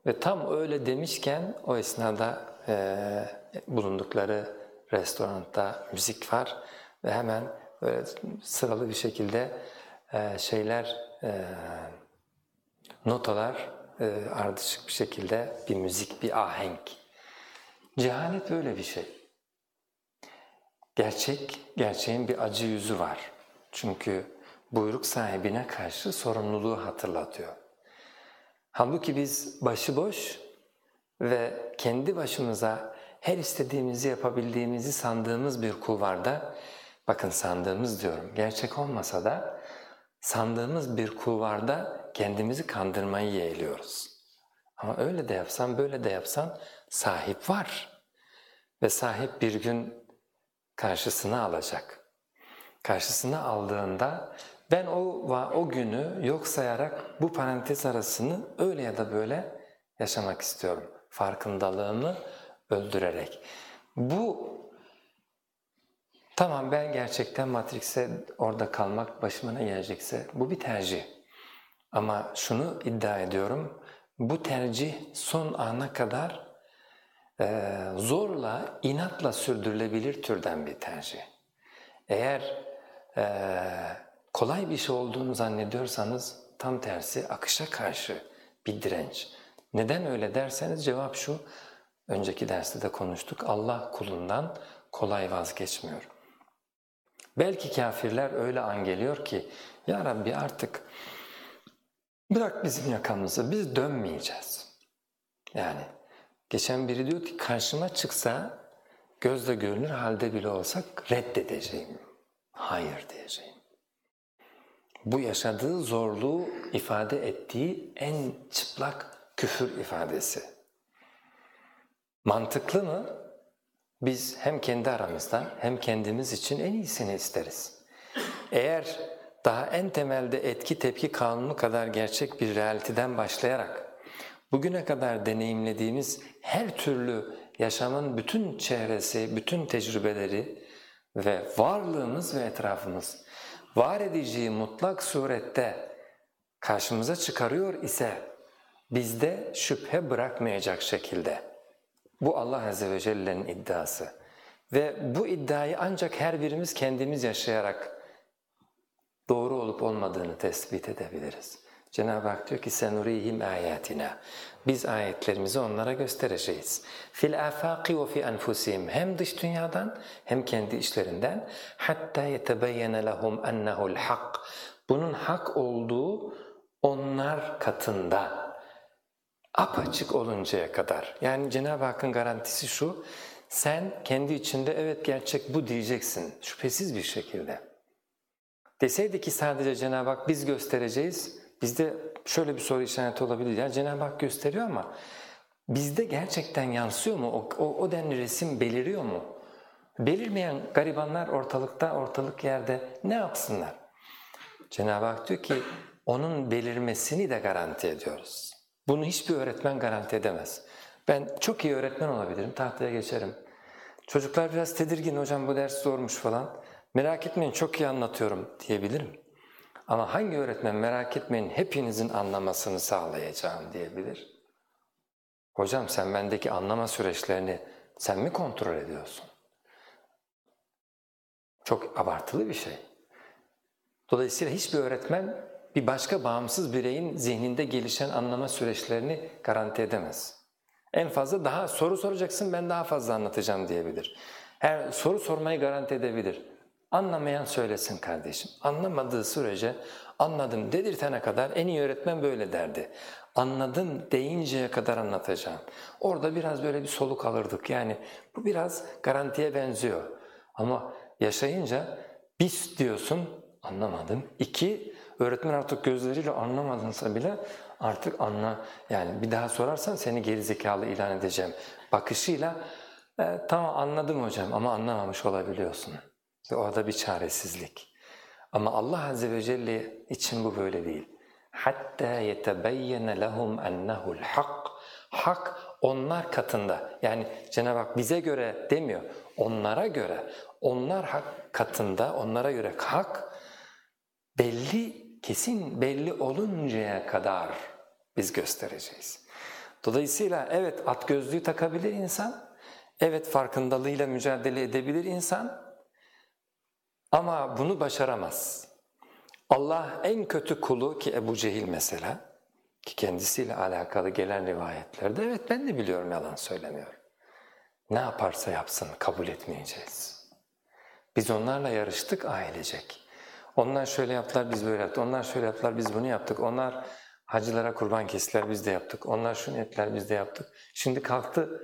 Ve tam öyle demişken o esnada e, bulundukları restoranda müzik var ve hemen böyle sıralı bir şekilde e, şeyler, e, notalar e, ardışık bir şekilde bir müzik, bir ahenk. Cehalet böyle bir şey. Gerçek, gerçeğin bir acı yüzü var. Çünkü buyruk sahibine karşı sorumluluğu hatırlatıyor. Halbuki biz başıboş ve kendi başımıza her istediğimizi yapabildiğimizi sandığımız bir kulvarda, bakın sandığımız diyorum, gerçek olmasa da sandığımız bir kulvarda kendimizi kandırmayı yeğliyoruz. Ama öyle de yapsan, böyle de yapsan sahip var. Ve sahip bir gün karşısına alacak. Karşısına aldığında ben o o günü yok sayarak bu parantez arasını öyle ya da böyle yaşamak istiyorum. Farkındalığımı öldürerek. Bu tamam ben gerçekten Matrix'e orada kalmak başıma ne gelecekse bu bir tercih. Ama şunu iddia ediyorum, bu tercih son ana kadar e, zorla, inatla sürdürülebilir türden bir tercih. Eğer e, kolay bir şey olduğunu zannediyorsanız tam tersi akışa karşı bir direnç. Neden öyle derseniz cevap şu, önceki derste de konuştuk, Allah kulundan kolay vazgeçmiyor. Belki kafirler öyle an geliyor ki, Ya Rabbi artık bırak bizim yakamızı, biz dönmeyeceğiz. Yani geçen biri diyor ki karşıma çıksa gözle görünür halde bile olsak reddedeceğim. Hayır diyeceğim. Bu yaşadığı zorluğu ifade ettiği en çıplak küfür ifadesi. Mantıklı mı? Biz hem kendi aramızda hem kendimiz için en iyisini isteriz. Eğer daha en temelde etki tepki kanunu kadar gerçek bir realiteden başlayarak bugüne kadar deneyimlediğimiz her türlü yaşamın bütün çehresi, bütün tecrübeleri ve varlığımız ve etrafımız var edeceği mutlak surette karşımıza çıkarıyor ise bizde şüphe bırakmayacak şekilde. Bu Allah Azze ve Celle'nin iddiası. Ve bu iddiayı ancak her birimiz kendimiz yaşayarak doğru olup olmadığını tespit edebiliriz. Cenab-ı Hak diyor ki senurihim ayatina. Biz ayetlerimizi onlara göstereceğiz. Fil afaqi ve fi enfusihim hem dış dünyadan hem kendi işlerinden hatta yetebeyyene lehum ennehu'l hak. Bunun hak olduğu onlar katında apaçık oluncaya kadar. Yani Cenab-ı Hakk'ın garantisi şu, sen kendi içinde evet gerçek bu diyeceksin şüphesiz bir şekilde. Deseydi ki sadece Cenab-ı Hak biz göstereceğiz, bizde şöyle bir soru işareti olabilir. Yani Cenab-ı Hak gösteriyor ama bizde gerçekten yansıyor mu? O, o, o denli resim beliriyor mu? Belirmeyen garibanlar ortalıkta, ortalık yerde ne yapsınlar? Cenab-ı Hak diyor ki onun belirmesini de garanti ediyoruz. Bunu hiçbir öğretmen garanti edemez. Ben çok iyi öğretmen olabilirim, tahtaya geçerim. Çocuklar biraz tedirgin hocam bu ders zormuş falan. Merak etmeyin çok iyi anlatıyorum diyebilirim. Ama hangi öğretmen merak etmeyin hepinizin anlamasını sağlayacağım diyebilir. Hocam sen bendeki anlama süreçlerini sen mi kontrol ediyorsun? Çok abartılı bir şey. Dolayısıyla hiçbir öğretmen bir başka bağımsız bireyin zihninde gelişen anlama süreçlerini garanti edemez. En fazla daha soru soracaksın ben daha fazla anlatacağım diyebilir. Her soru sormayı garanti edebilir. Anlamayan söylesin kardeşim. Anlamadığı sürece anladım dedirtene kadar en iyi öğretmen böyle derdi. Anladım deyinceye kadar anlatacağım. Orada biraz böyle bir soluk alırdık yani bu biraz garantiye benziyor. Ama yaşayınca biz diyorsun anlamadım. İki, öğretmen artık gözleriyle anlamadınsa bile artık anla yani bir daha sorarsan seni gerizekalı ilan edeceğim bakışıyla e, tamam anladım hocam ama anlamamış olabiliyorsun. Ve orada bir çaresizlik. Ama Allah Azze ve Celle için bu böyle değil. Hatta yetebeyyene lehum ennehu'l hak. Hak onlar katında. Yani Cenab-ı Hak bize göre demiyor. Onlara göre. Onlar hak katında, onlara göre hak belli, kesin belli oluncaya kadar biz göstereceğiz. Dolayısıyla evet at gözlüğü takabilir insan, evet farkındalığıyla mücadele edebilir insan ama bunu başaramaz. Allah en kötü kulu ki Ebu Cehil mesela ki kendisiyle alakalı gelen rivayetlerde evet ben de biliyorum yalan söylemiyor. Ne yaparsa yapsın kabul etmeyeceğiz. Biz onlarla yarıştık ailecek. Onlar şöyle yaptılar biz böyle yaptık, onlar şöyle yaptılar biz bunu yaptık, onlar hacılara kurban kestiler biz de yaptık, onlar şunu ettiler biz de yaptık. Şimdi kalktı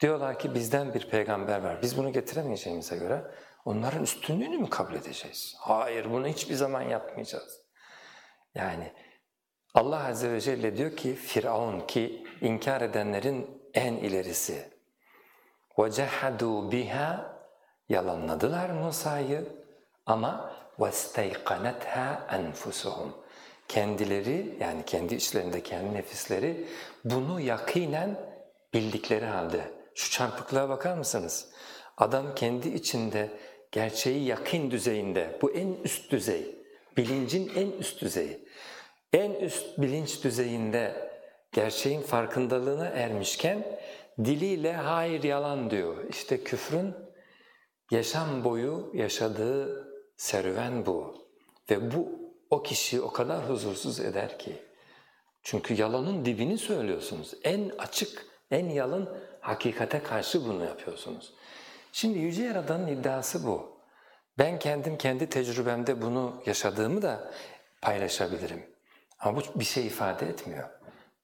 diyorlar ki bizden bir peygamber var, biz bunu getiremeyeceğimize göre onların üstünlüğünü mü kabul edeceğiz? Hayır bunu hiçbir zaman yapmayacağız. Yani Allah Azze ve Celle diyor ki Firavun ki inkar edenlerin en ilerisi وَجَحَدُوا biha Yalanladılar Musa'yı ama وَاسْتَيْقَنَتْهَا أَنْفُسُهُمْ Kendileri yani kendi içlerinde kendi nefisleri bunu yakinen bildikleri halde. Şu çarpıklığa bakar mısınız? Adam kendi içinde gerçeği yakın düzeyinde, bu en üst düzey, bilincin en üst düzeyi. En üst bilinç düzeyinde gerçeğin farkındalığına ermişken diliyle hayır yalan diyor. İşte küfrün yaşam boyu yaşadığı serüven bu. Ve bu o kişiyi o kadar huzursuz eder ki. Çünkü yalanın dibini söylüyorsunuz. En açık, en yalın hakikate karşı bunu yapıyorsunuz. Şimdi Yüce Yaradan'ın iddiası bu. Ben kendim kendi tecrübemde bunu yaşadığımı da paylaşabilirim. Ama bu bir şey ifade etmiyor.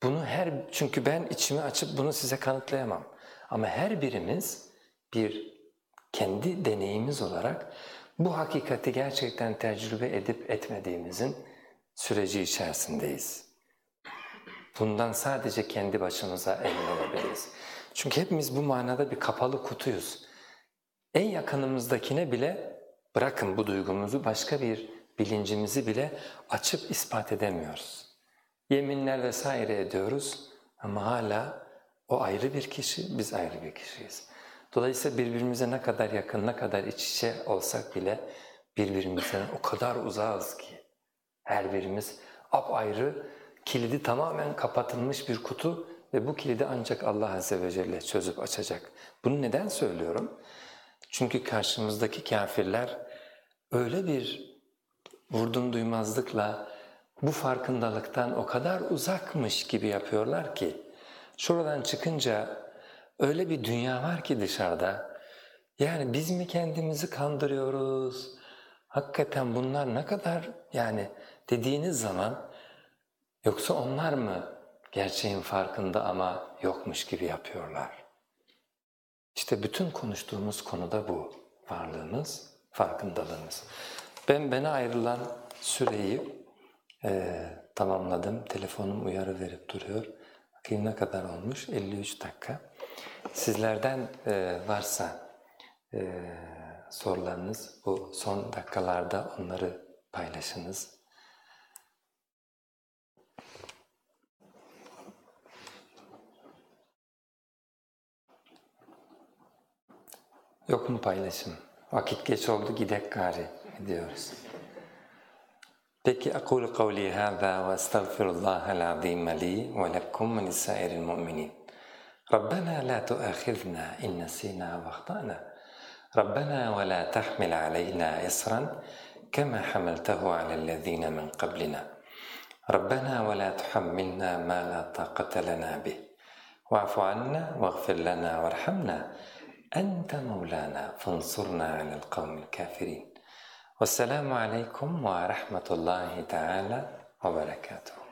Bunu her çünkü ben içimi açıp bunu size kanıtlayamam. Ama her birimiz bir kendi deneyimiz olarak bu hakikati gerçekten tecrübe edip etmediğimizin süreci içerisindeyiz. Bundan sadece kendi başımıza emin olabiliriz. Çünkü hepimiz bu manada bir kapalı kutuyuz. En yakınımızdakine bile bırakın bu duygumuzu başka bir bilincimizi bile açıp ispat edemiyoruz. Yeminler vesaire ediyoruz ama hala o ayrı bir kişi, biz ayrı bir kişiyiz. Dolayısıyla birbirimize ne kadar yakın, ne kadar iç içe olsak bile birbirimizden o kadar uzağız ki. Her birimiz apayrı, kilidi tamamen kapatılmış bir kutu ve bu kilidi ancak Allah Azze ve Celle çözüp açacak. Bunu neden söylüyorum? Çünkü karşımızdaki kafirler öyle bir vurdum duymazlıkla bu farkındalıktan o kadar uzakmış gibi yapıyorlar ki şuradan çıkınca öyle bir dünya var ki dışarıda. Yani biz mi kendimizi kandırıyoruz? Hakikaten bunlar ne kadar yani dediğiniz zaman yoksa onlar mı gerçeğin farkında ama yokmuş gibi yapıyorlar? İşte bütün konuştuğumuz konuda bu. Varlığımız, farkındalığımız. Ben bana ayrılan süreyi e, tamamladım. Telefonum uyarı verip duruyor. Bakayım ne kadar olmuş? 53 dakika. Sizlerden e, varsa e, sorularınız bu son dakikalarda onları paylaşınız. Yok mu paylaşım? Vakit geç oldu gidek gari diyoruz. Peki أقول قولي هذا وأستغفر الله العظيم لي ولكم ولسائر المؤمنين ربنا لا تؤاخذنا إن نسينا واخطأنا ربنا ولا تحمل علينا إصرا كما حملته على الذين من قبلنا ربنا ولا تحملنا ما لا طاقة لنا به واعف عنا واغفر لنا وارحمنا أنت مولانا فانصرنا على القوم الكافرين. والسلام عليكم ورحمة الله تعالى وبركاته.